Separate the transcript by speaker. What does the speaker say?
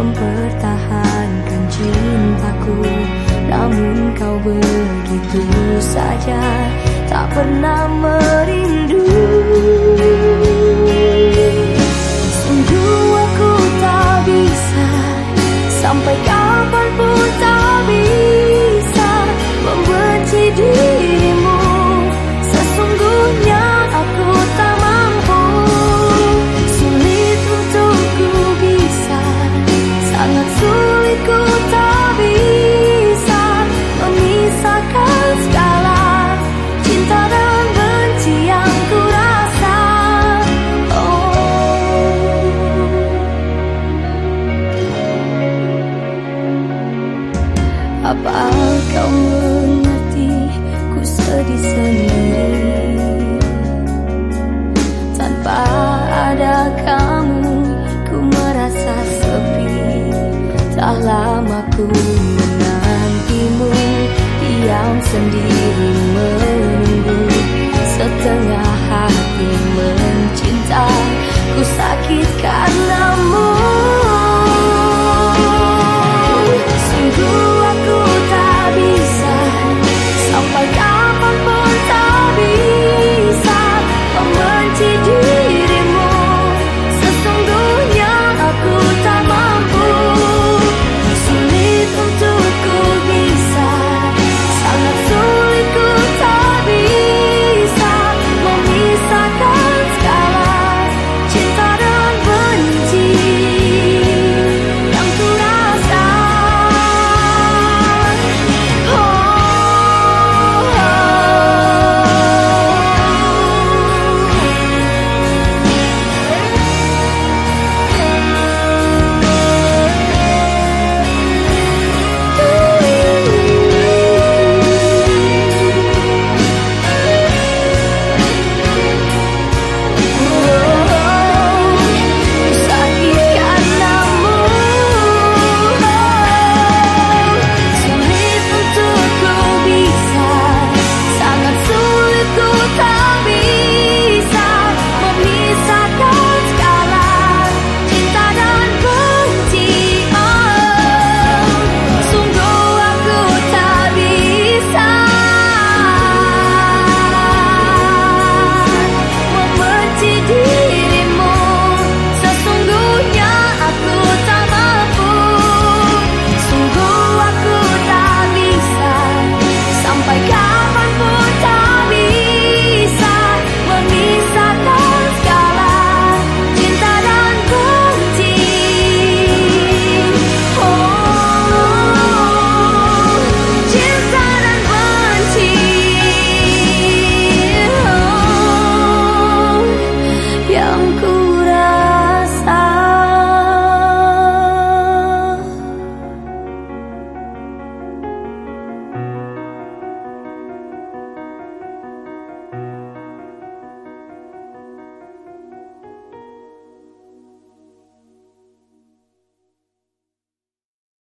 Speaker 1: Mempertahankan cintaku. Namun kau begitu saja Tak pernah merindu Apa kau mengerti? Ku sedih sendiri. Tanpa ada kamu ku merasa sepi. Tak lama ku menantimu Diam sendiri menunggu setengah hari